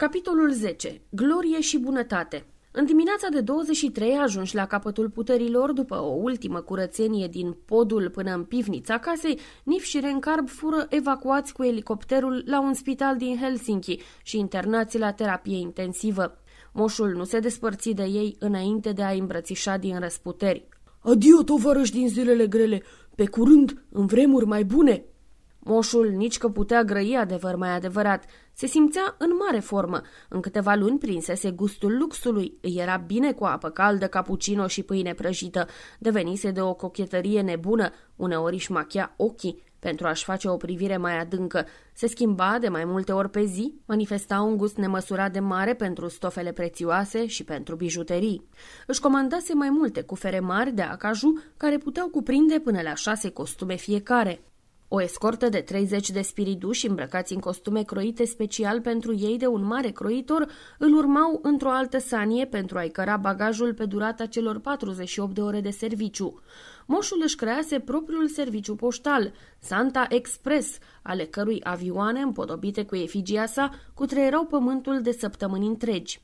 Capitolul 10. Glorie și bunătate în dimineața de 23 ajungi la capătul puterilor, după o ultimă curățenie din podul până în pivnița casei, Nif și Rencarb fură evacuați cu elicopterul la un spital din Helsinki și internați la terapie intensivă. Moșul nu se despărți de ei înainte de a îmbrățișa din răsputeri. Adio, tovarăși din zilele grele! Pe curând, în vremuri mai bune!" Moșul nici că putea grăi adevăr mai adevărat. Se simțea în mare formă. În câteva luni prinsese gustul luxului. Îi era bine cu apă caldă, cappuccino și pâine prăjită. Devenise de o cochetărie nebună. Uneori își machia ochii pentru a-și face o privire mai adâncă. Se schimba de mai multe ori pe zi, manifesta un gust nemăsurat de mare pentru stofele prețioase și pentru bijuterii. Își comandase mai multe cufere mari de acaju care puteau cuprinde până la șase costume fiecare. O escortă de 30 de spiriduși îmbrăcați în costume croite special pentru ei de un mare croitor îl urmau într-o altă sanie pentru a-i căra bagajul pe durata celor 48 de ore de serviciu. Moșul își crease propriul serviciu poștal, Santa Express, ale cărui avioane împodobite cu efigia sa cutreierau pământul de săptămâni întregi.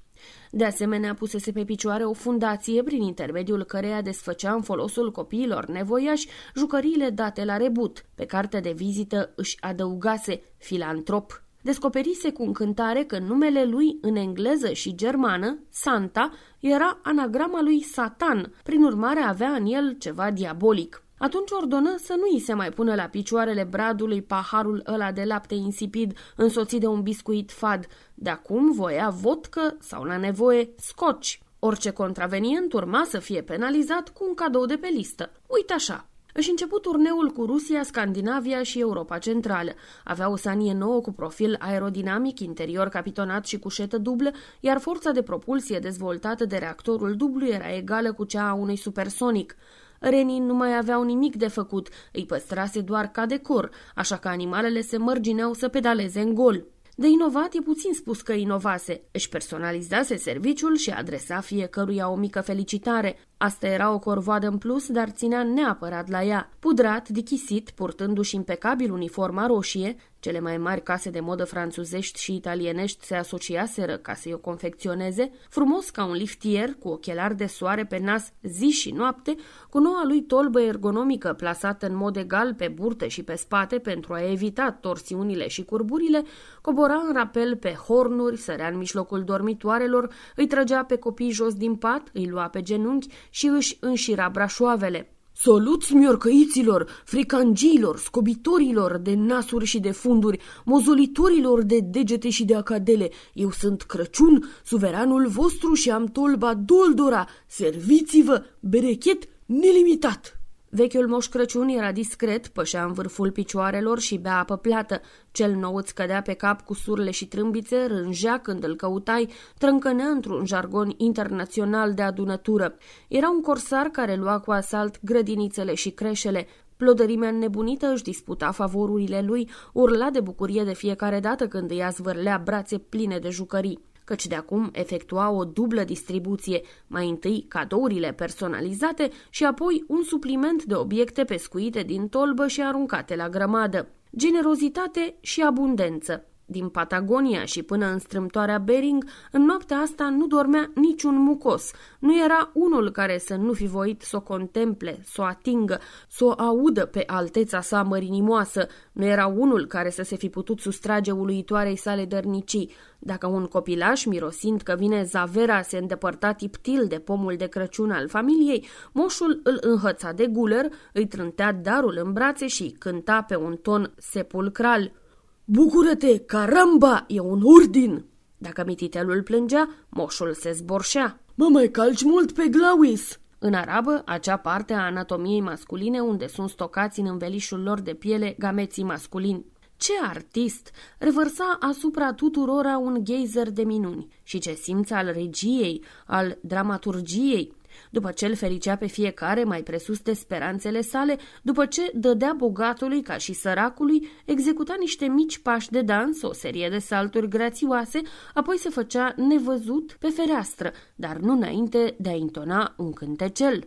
De asemenea, pusese pe picioare o fundație prin intermediul căreia desfăcea în folosul copiilor nevoiași jucăriile date la rebut. Pe cartea de vizită își adăugase filantrop. Descoperise cu încântare că numele lui în engleză și germană, Santa, era anagrama lui Satan, prin urmare avea în el ceva diabolic. Atunci ordonă să nu îi se mai pună la picioarele bradului paharul ăla de lapte insipid însoțit de un biscuit fad. De acum voia vodcă sau, la nevoie, scoci. Orice contravenient urma să fie penalizat cu un cadou de pe listă. Uite așa, își început turneul cu Rusia, Scandinavia și Europa Centrală. Avea o sanie nouă cu profil aerodinamic, interior capitonat și cușetă dublă, iar forța de propulsie dezvoltată de reactorul dublu era egală cu cea a unui supersonic. Renii nu mai aveau nimic de făcut, îi păstrase doar ca decor, așa că animalele se mărgineau să pedaleze în gol. De inovat e puțin spus că inovase. Își personalizase serviciul și adresa fiecăruia o mică felicitare. Asta era o corvoadă în plus, dar ținea neapărat la ea. Pudrat, dichisit, purtându-și impecabil uniforma roșie, cele mai mari case de modă franțuzești și italienești se asociaseră ca să-i o confecționeze, frumos ca un liftier, cu ochelari de soare pe nas zi și noapte, cu noua lui tolbă ergonomică plasată în mod egal pe burte și pe spate pentru a evita torsiunile și curburile, cobora în rapel pe hornuri, sărea în mijlocul dormitoarelor, îi trăgea pe copii jos din pat, îi lua pe genunchi și își înșira brașoavele. Soluți miorcăiților, fricangiilor, scobitorilor de nasuri și de funduri, mozolitorilor de degete și de acadele. Eu sunt Crăciun, suveranul vostru și am tolba Doldora. Serviți-vă, berechet nelimitat! Vechiul moș Crăciun era discret, pășea în vârful picioarelor și bea apă plată. Cel nou îți cădea pe cap cu surle și trâmbițe, rângea când îl căutai, trâncănea într-un jargon internațional de adunătură. Era un corsar care lua cu asalt grădinițele și creșele. Plodărimea nebunită își disputa favorurile lui, urla de bucurie de fiecare dată când îi azvârlea brațe pline de jucării căci de acum efectua o dublă distribuție, mai întâi cadourile personalizate și apoi un supliment de obiecte pescuite din tolbă și aruncate la grămadă. Generozitate și abundență. Din Patagonia și până în strâmtoarea Bering, în noaptea asta nu dormea niciun mucos. Nu era unul care să nu fi voit să o contemple, să o atingă, să o audă pe alteța sa mărinimoasă. Nu era unul care să se fi putut sustrage uluitoarei sale dărnicii. Dacă un copilaș, mirosind că vine zavera, se îndepărta tiptil de pomul de Crăciun al familiei, moșul îl înhăța de guler, îi trântea darul în brațe și cânta pe un ton sepulcral – Bucură-te, caramba, e un urdin! Dacă mititelul plângea, moșul se zborșea. Mă mai calci mult pe Glauis! În arabă, acea parte a anatomiei masculine unde sunt stocați în învelișul lor de piele gameții masculini. Ce artist! Revărsa asupra tuturora un geyser de minuni și ce simț al regiei, al dramaturgiei, după ce îl fericea pe fiecare mai presus de speranțele sale, după ce dădea bogatului ca și săracului, executa niște mici pași de dans, o serie de salturi grațioase, apoi se făcea nevăzut pe fereastră, dar nu înainte de a intona un cântecel.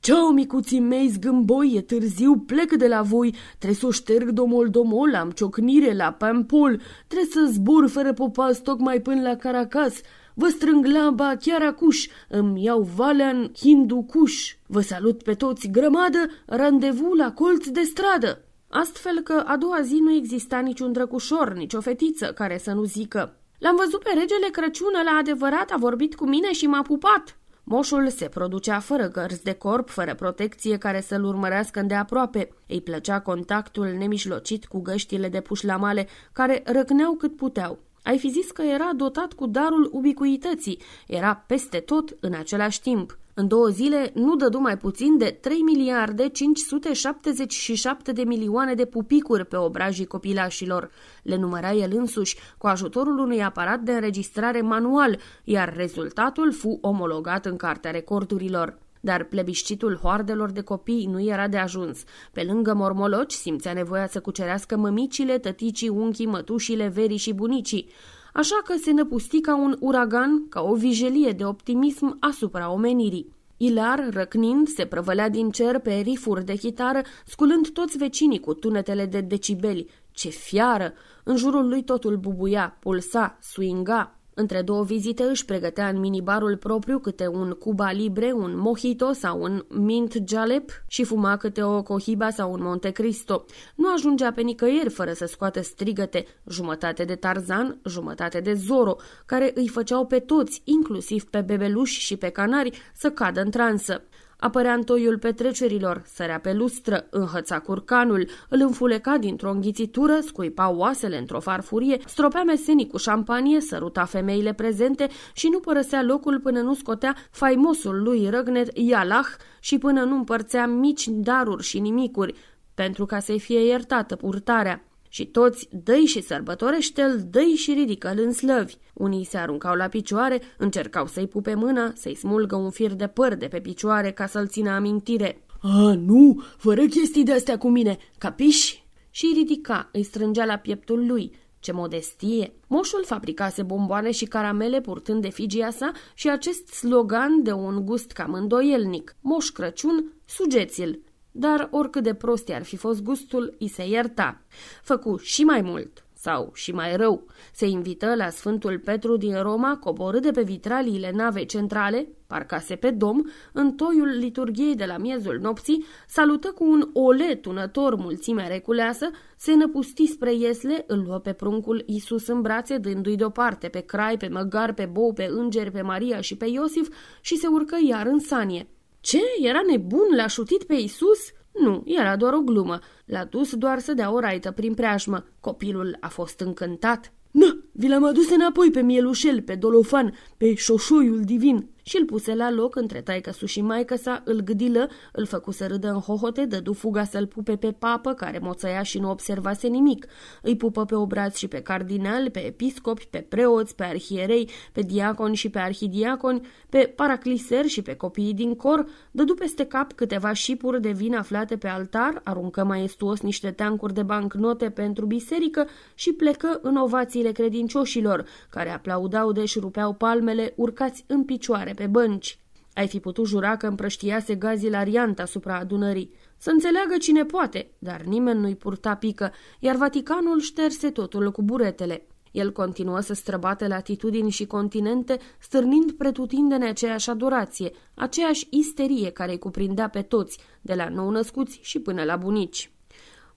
Ceau, micuții mei zgâmboi, e târziu, plec de la voi, trebuie să o șterg domol-domol, am ciocnire la pampol, trebuie să zbor fără popas tocmai până la Caracas, Vă strâng laba chiar acuș, îmi iau valea în hinducuș. Vă salut pe toți grămadă, randevu la colț de stradă. Astfel că a doua zi nu exista niciun drăcușor, nici o fetiță care să nu zică. L-am văzut pe regele Crăciun la adevărat, a vorbit cu mine și m-a pupat. Moșul se producea fără gărzi de corp, fără protecție care să-l urmărească îndeaproape. Îi plăcea contactul nemijlocit cu găștile de pușlamale, care răcneau cât puteau. Ai fi zis că era dotat cu darul ubicuității, era peste tot în același timp. În două zile nu dădu mai puțin de 3 miliarde 577 de milioane de pupicuri pe obrajii copilașilor. Le număra el însuși cu ajutorul unui aparat de înregistrare manual, iar rezultatul fu omologat în Cartea Recordurilor. Dar plebiscitul hoardelor de copii nu era de ajuns. Pe lângă mormoloci simțea nevoia să cucerească mămicile, tăticii, unchii, mătușile, verii și bunicii. Așa că se năpusti ca un uragan, ca o vijelie de optimism asupra omenirii. Ilar, răcnind, se prăvălea din cer pe rifuri de chitară, sculând toți vecinii cu tunetele de decibeli. Ce fiară! În jurul lui totul bubuia, pulsa, swinga. Între două vizite își pregătea în minibarul propriu câte un Cuba Libre, un Mojito sau un Mint Jalep și fuma câte o Cohiba sau un Monte Cristo. Nu ajungea pe nicăieri fără să scoată strigăte, jumătate de Tarzan, jumătate de Zoro, care îi făceau pe toți, inclusiv pe bebeluși și pe canari, să cadă în transă. Apărea în toiul petrecerilor, sărea pe lustră, înhăța curcanul, îl înfuleca dintr-o înghițitură, scuipa oasele într-o farfurie, stropea mesenii cu șampanie, săruta femeile prezente și nu părăsea locul până nu scotea faimosul lui răgnet Ialah și până nu împărțea mici daruri și nimicuri, pentru ca să-i fie iertată purtarea și toți dăi și sărbătorește-l, dăi și ridică-l în slăvi. Unii se aruncau la picioare, încercau să-i pupe mâna, să-i smulgă un fir de păr de pe picioare ca să-l țină amintire. A, nu, fără chestii de-astea cu mine, capiși? Și îi ridica, îi strângea la pieptul lui. Ce modestie! Moșul fabricase bomboane și caramele purtând efigia sa și acest slogan de un gust cam îndoielnic. Moș Crăciun, sugeți-l! Dar oricât de prost ar fi fost gustul, îi se ierta. Făcu și mai mult, sau și mai rău. Se invită la Sfântul Petru din Roma, coborâ de pe vitraliile navei centrale, parcase pe dom, în toiul liturgiei de la miezul nopții, salută cu un ole tunător mulțimea reculeasă, se năpusti spre Iesle, îl luă pe pruncul Isus în brațe, dându-i deoparte pe crai, pe măgar, pe bou, pe îngeri, pe Maria și pe Iosif și se urcă iar în sanie. Ce? Era nebun? L-a șutit pe Isus? Nu, era doar o glumă. L-a dus doar să dea o raită prin preajmă. Copilul a fost încântat. Na, vi l-am adus înapoi pe mielușel, pe dolofan, pe șoșoiul divin și îl puse la loc între taică și maică sa, îl gâdilă, îl făcu să râdă în hohote, dădu fuga să-l pupe pe papă, care moțăia și nu observase nimic. Îi pupă pe obraz și pe cardinal, pe episcopi, pe preoți, pe arhierei, pe diaconi și pe arhidiaconi, pe paracliser și pe copiii din cor, dădu peste cap câteva șipuri de vin aflate pe altar, aruncă maestuos niște teancuri de bancnote pentru biserică și plecă în ovațiile credincioșilor, care aplaudau de rupeau palmele, urcați în picioare pe bănci. Ai fi putut jura că împrăștiase gazii ariant asupra adunării. Să înțeleagă cine poate, dar nimeni nu-i purta pică, iar Vaticanul șterse totul cu buretele. El continuă să străbate latitudini și continente, stârnind pretutindene aceeași adorație, aceeași isterie care îi cuprindea pe toți, de la nou-născuți și până la bunici.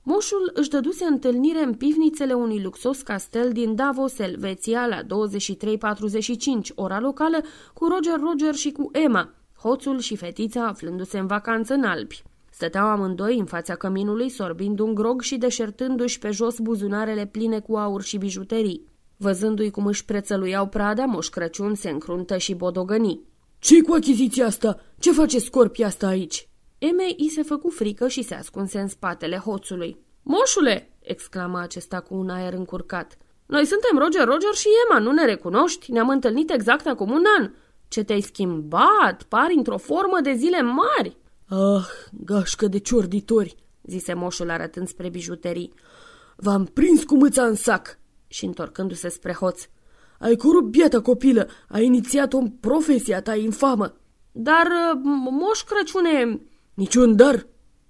Moșul își dăduse întâlnire în pivnițele unui luxos castel din Davos, Elveția, la 23.45, ora locală, cu Roger Roger și cu Emma, hoțul și fetița aflându-se în vacanță în Alpi. Stăteau amândoi în fața căminului, sorbind un grog și deșertându-și pe jos buzunarele pline cu aur și bijuterii. Văzându-i cum își prețăluiau prada, Moș Crăciun se încruntă și bodogăni. Ce-i cu achiziția asta? Ce face scorpia asta aici?" Emei i se făcu frică și se ascunse în spatele hoțului. Moșule!" exclama acesta cu un aer încurcat. Noi suntem Roger Roger și Emma, nu ne recunoști? Ne-am întâlnit exact acum un an. Ce te-ai schimbat? Pari într-o formă de zile mari!" Ah, gașcă de ciorditori!" zise moșul arătând spre bijuterii. V-am prins cu mâța în sac!" și întorcându-se spre hoț. Ai corupt biata copilă, ai inițiat o profesia ta infamă. Dar, moș Crăciune, Niciun dar?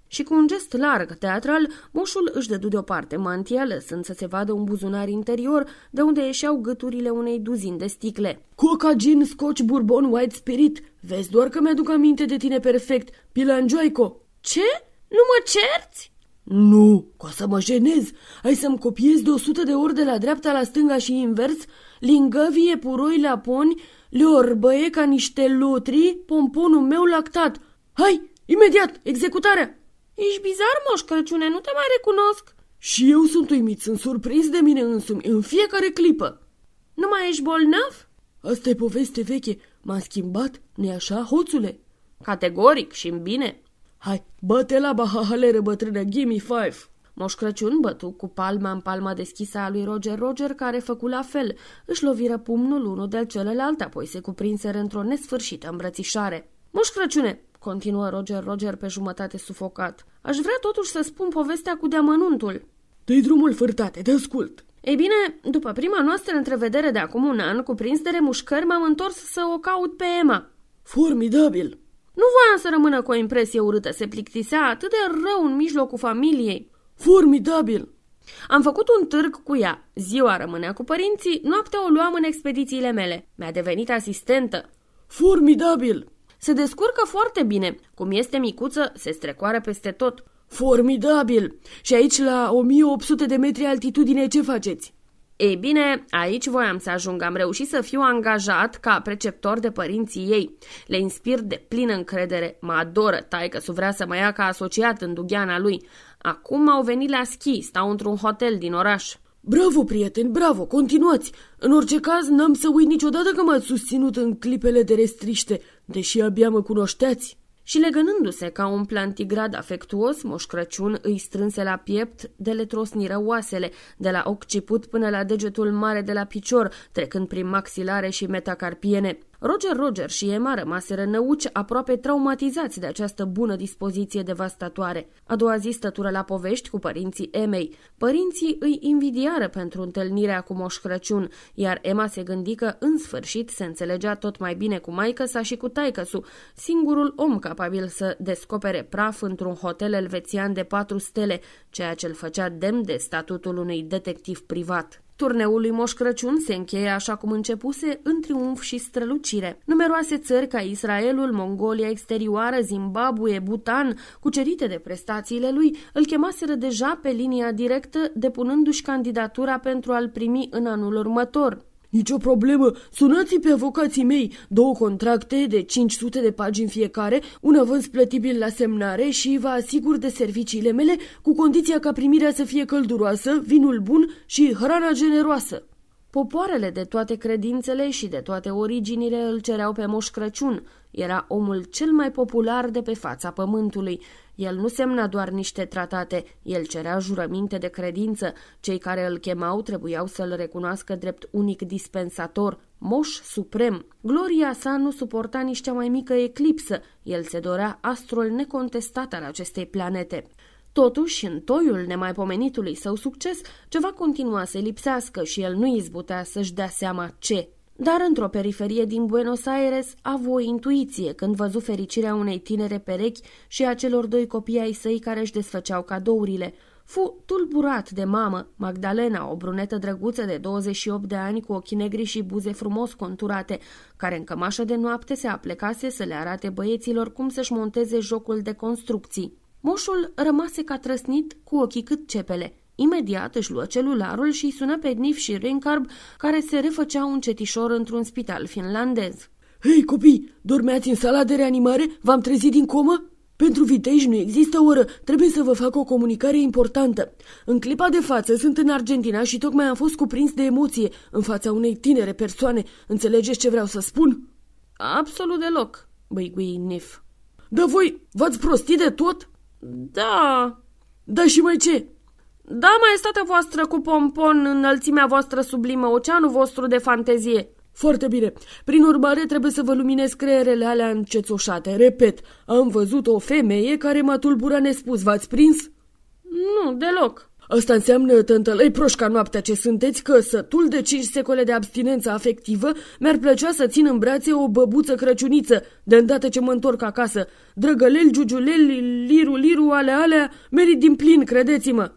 Și cu un gest larg, teatral, moșul își dădu deoparte mantia, lăsând să se vadă un buzunar interior, de unde ieșeau gâturile unei duzini de sticle. Coca, gin, scotch, bourbon, white spirit. Vezi doar că mi-aduc aminte de tine perfect. Pilanjoico. Ce? Nu mă cerți? Nu, ca să mă jenez. Ai să-mi copiezi de 100 de ori de la dreapta la stânga și invers, lingăvie, puroi, laponi, le orbăie ca niște lutri, pomponul meu lactat. Hai, imediat, executarea! Ești bizar, Moș Crăciune, nu te mai recunosc. Și eu sunt uimit, sunt surprins de mine însumi, în fiecare clipă. Nu mai ești bolnav? Asta e poveste veche. M-a schimbat, nu-i așa, hoțule? Categoric și în bine. Hai, bate la bahahalere, bătrâne, gimme five. Moș Crăciun bătu cu palma în palma deschisă a lui Roger Roger, care făcu la fel. Își loviră pumnul unul de celălalt, apoi se cuprinseră într-o nesfârșită îmbrățișare. Moș Crăciune, continuă Roger Roger pe jumătate sufocat. Aș vrea totuși să spun povestea cu deamănuntul. Dă-i drumul fârtate, te ascult. Ei bine, după prima noastră întrevedere de acum un an, cuprins de remușcări, m-am întors să o caut pe Emma. Formidabil! Nu voiam să rămână cu o impresie urâtă, se plictisea atât de rău în mijlocul familiei. Formidabil! Am făcut un târg cu ea. Ziua rămânea cu părinții, noaptea o luam în expedițiile mele. Mi-a devenit asistentă. Formidabil! Se descurcă foarte bine. Cum este micuță, se strecoară peste tot. Formidabil! Și aici, la 1800 de metri altitudine, ce faceți? Ei bine, aici voiam să ajung. Am reușit să fiu angajat ca preceptor de părinții ei. Le inspir de plină încredere. Mă adoră, taică să vrea să mă ia ca asociat în dugheana lui. Acum au venit la schi, stau într-un hotel din oraș. Bravo, prieteni, bravo, continuați! În orice caz, n-am să uit niciodată că m-ați susținut în clipele de restriște, deși abia mă cunoșteați. Și legănându-se ca un plantigrad afectuos, Moș Crăciun îi strânse la piept, de le trosniră oasele, de la occiput până la degetul mare de la picior, trecând prin maxilare și metacarpiene. Roger Roger și Emma rămaseră năuci aproape traumatizați de această bună dispoziție devastatoare. A doua zi stătură la povești cu părinții Emei. Părinții îi invidiară pentru întâlnirea cu Moș Crăciun, iar Emma se gândi că în sfârșit se înțelegea tot mai bine cu maică sa și cu taică singurul om capabil să descopere praf într-un hotel elvețian de patru stele, ceea ce îl făcea demn de statutul unui detectiv privat. Turneul lui Moș Crăciun se încheie așa cum începuse, în triumf și strălucire. Numeroase țări ca Israelul, Mongolia exterioară, Zimbabwe, Bhutan, cucerite de prestațiile lui, îl chemaseră deja pe linia directă, depunându-și candidatura pentru a-l primi în anul următor. Nicio problemă, sunați pe avocații mei, două contracte de 500 de pagini fiecare, un avans plătibil la semnare și vă asigur de serviciile mele, cu condiția ca primirea să fie călduroasă, vinul bun și hrana generoasă. Popoarele de toate credințele și de toate originile îl cereau pe Moș Crăciun. Era omul cel mai popular de pe fața pământului. El nu semna doar niște tratate, el cerea jurăminte de credință. Cei care îl chemau trebuiau să-l recunoască drept unic dispensator, moș suprem. Gloria sa nu suporta nici cea mai mică eclipsă. El se dorea astrul necontestat al acestei planete. Totuși, în toiul nemaipomenitului său succes, ceva continua să lipsească și el nu izbutea să-și dea seama ce. Dar într-o periferie din Buenos Aires a avut o intuiție când văzu fericirea unei tinere perechi și a celor doi copii ai săi care își desfăceau cadourile. Fu tulburat de mamă, Magdalena, o brunetă drăguță de 28 de ani cu ochii negri și buze frumos conturate, care în cămașă de noapte se aplecase să le arate băieților cum să-și monteze jocul de construcții. Moșul rămase ca trăsnit cu ochii cât cepele. Imediat își luă celularul și sună pe Nif și Rincarb, care se refăceau un cetișor într-un spital finlandez. Hei, copii, dormeați în sala de reanimare? V-am trezit din comă? Pentru vitej nu există oră, trebuie să vă fac o comunicare importantă. În clipa de față sunt în Argentina și tocmai am fost cuprins de emoție în fața unei tinere persoane. Înțelegeți ce vreau să spun? Absolut deloc, băigui Nif. Da voi, v-ați prostit de tot? Da. Da și mai ce? Da, maestatea voastră cu pompon, înălțimea voastră sublimă, oceanul vostru de fantezie. Foarte bine. Prin urmare, trebuie să vă luminez creierele alea încețoșate. Repet, am văzut o femeie care m-a tulburat nespus. V-ați prins? Nu, deloc. Asta înseamnă, tântălăi proșca noaptea ce sunteți, că sătul de cinci secole de abstinență afectivă mi-ar plăcea să țin în brațe o băbuță crăciuniță, de îndată ce mă întorc acasă. Drăgălel, giugiulel, liru, liru, ale alea, merit din plin, credeți-mă.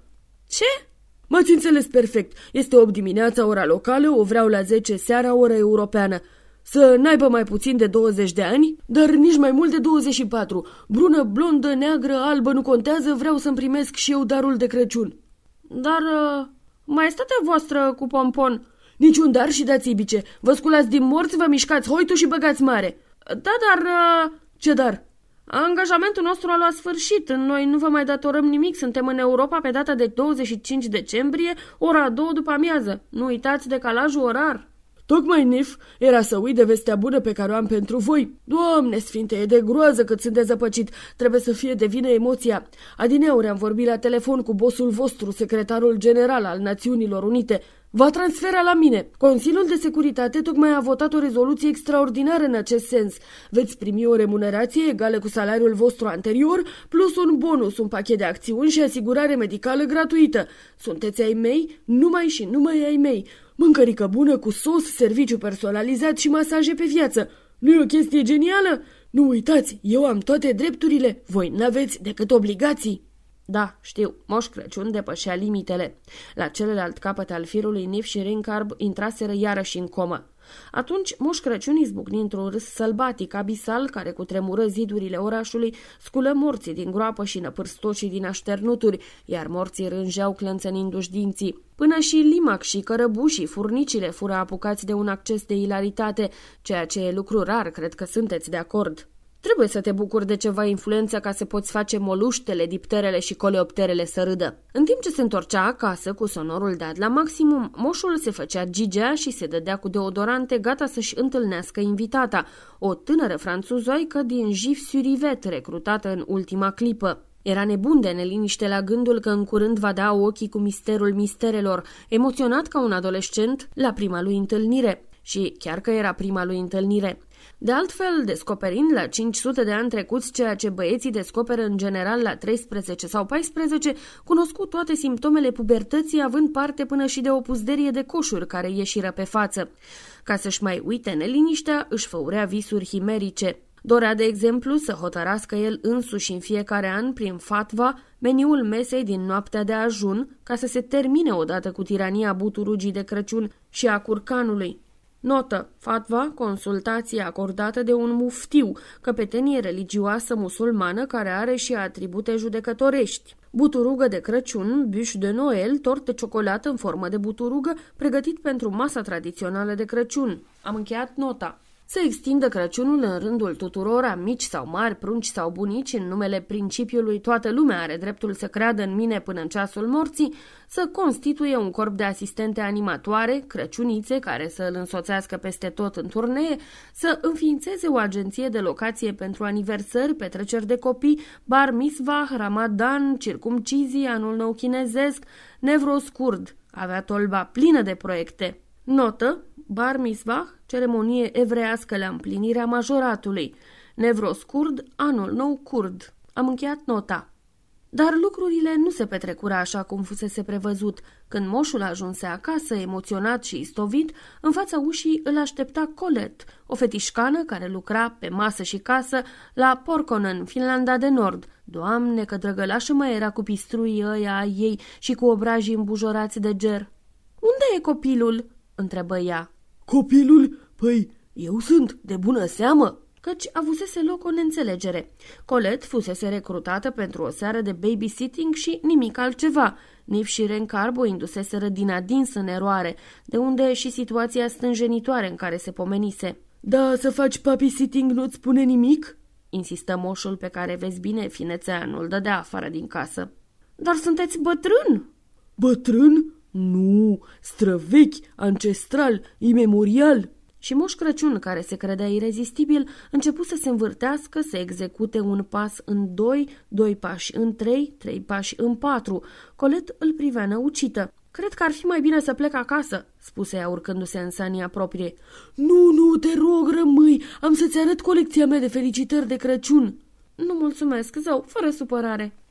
Ce? M-ați înțeles perfect. Este 8 dimineața, ora locală, o vreau la 10 seara, ora europeană. Să n-aibă mai puțin de 20 de ani, dar nici mai mult de 24. Brună, blondă, neagră, albă nu contează, vreau să-mi primesc și eu darul de Crăciun. Dar uh, maestatea voastră cu pompon... Niciun dar și dați bice. Vă sculați din morți, vă mișcați hoitul și băgați mare. Da, dar... Uh, Ce dar? Angajamentul nostru a luat sfârșit. Noi nu vă mai datorăm nimic. Suntem în Europa pe data de 25 decembrie, ora 2 după amiază. Nu uitați decalajul orar. Tocmai, Nif, era să uit de vestea bună pe care o am pentru voi. Doamne sfinte, e de groază cât sunt dezăpăcit. Trebuie să fie de vină emoția. Adineauri am vorbit la telefon cu bosul vostru, secretarul general al Națiunilor Unite. Va transfera la mine. Consiliul de Securitate tocmai a votat o rezoluție extraordinară în acest sens. Veți primi o remunerație egală cu salariul vostru anterior, plus un bonus, un pachet de acțiuni și asigurare medicală gratuită. Sunteți ai mei, numai și numai ai mei. Mâncărică bună cu sos, serviciu personalizat și masaje pe viață. Nu e o chestie genială? Nu uitați, eu am toate drepturile, voi n-aveți decât obligații. Da, știu, Moș Crăciun depășea limitele. La celălalt capăt al firului, Nif și Rincarb intraseră iarăși în comă. Atunci Moș Crăciun izbucni într-un râs sălbatic, abisal, care cu tremură zidurile orașului, sculă morții din groapă și năpârstocii din așternuturi, iar morții rângeau clănțănindu-și dinții. Până și Limac și cărăbușii, furnicile, fură apucați de un acces de ilaritate, ceea ce e lucru rar, cred că sunteți de acord. Trebuie să te bucuri de ceva influență ca să poți face moluștele, dipterele și coleopterele să râdă. În timp ce se întorcea acasă cu sonorul dat la maximum, moșul se făcea gigea și se dădea cu deodorante gata să-și întâlnească invitata, o tânără franțuzoică din Gif Surivet, recrutată în ultima clipă. Era nebun de neliniște la gândul că în curând va da ochii cu misterul misterelor, emoționat ca un adolescent la prima lui întâlnire. Și chiar că era prima lui întâlnire, de altfel, descoperind la 500 de ani trecuți ceea ce băieții descoperă în general la 13 sau 14, cunoscu toate simptomele pubertății, având parte până și de o puzderie de coșuri care ieșiră pe față. Ca să-și mai uite neliniștea, își făurea visuri himerice. Dorea, de exemplu, să hotărască el însuși în fiecare an, prin fatva, meniul mesei din noaptea de ajun, ca să se termine odată cu tirania buturugii de Crăciun și a curcanului. Notă. Fatva, consultație acordată de un muftiu, căpetenie religioasă musulmană care are și atribute judecătorești. Buturugă de Crăciun, buș de Noel, tort de ciocolată în formă de buturugă, pregătit pentru masa tradițională de Crăciun. Am încheiat nota să extindă Crăciunul în rândul tuturora, mici sau mari, prunci sau bunici, în numele principiului toată lumea are dreptul să creadă în mine până în ceasul morții, să constituie un corp de asistente animatoare, crăciunițe, care să îl însoțească peste tot în turnee, să înființeze o agenție de locație pentru aniversări, petreceri de copii, bar misvah, ramadan, circumcizii, anul nou chinezesc, nevroscurd. Avea tolba plină de proiecte. Notă, bar misvah, ceremonie evrească la împlinirea majoratului. Nevros curd, anul nou curd. Am încheiat nota. Dar lucrurile nu se petrecură așa cum fusese prevăzut. Când moșul ajunse acasă, emoționat și istovit, în fața ușii îl aștepta Colet, o fetișcană care lucra pe masă și casă la Porconen, Finlanda de Nord. Doamne, că drăgălașă mai era cu pistruii ăia ei și cu obrajii îmbujorați de ger. Unde e copilul?" întrebă ea. Copilul? Păi, eu sunt, de bună seamă. Căci avusese loc o neînțelegere. Colet fusese recrutată pentru o seară de babysitting și nimic altceva. Nif și Rencarbo induseseră din adins în eroare, de unde și situația stânjenitoare în care se pomenise. Da, să faci babysitting nu-ți spune nimic? Insistă moșul pe care, vezi bine, finețeanul dădea afară din casă. Dar sunteți bătrân! Bătrân? Nu, străvechi, ancestral, imemorial. Și Moș Crăciun, care se credea irezistibil, începu să se învârtească, să execute un pas în doi, doi pași în trei, trei pași în patru. Colet îl privea năucită. Cred că ar fi mai bine să plec acasă," spuse ea urcându-se în sania proprie. Nu, nu, te rog, rămâi, am să-ți arăt colecția mea de felicitări de Crăciun." Nu mulțumesc, zău, fără supărare."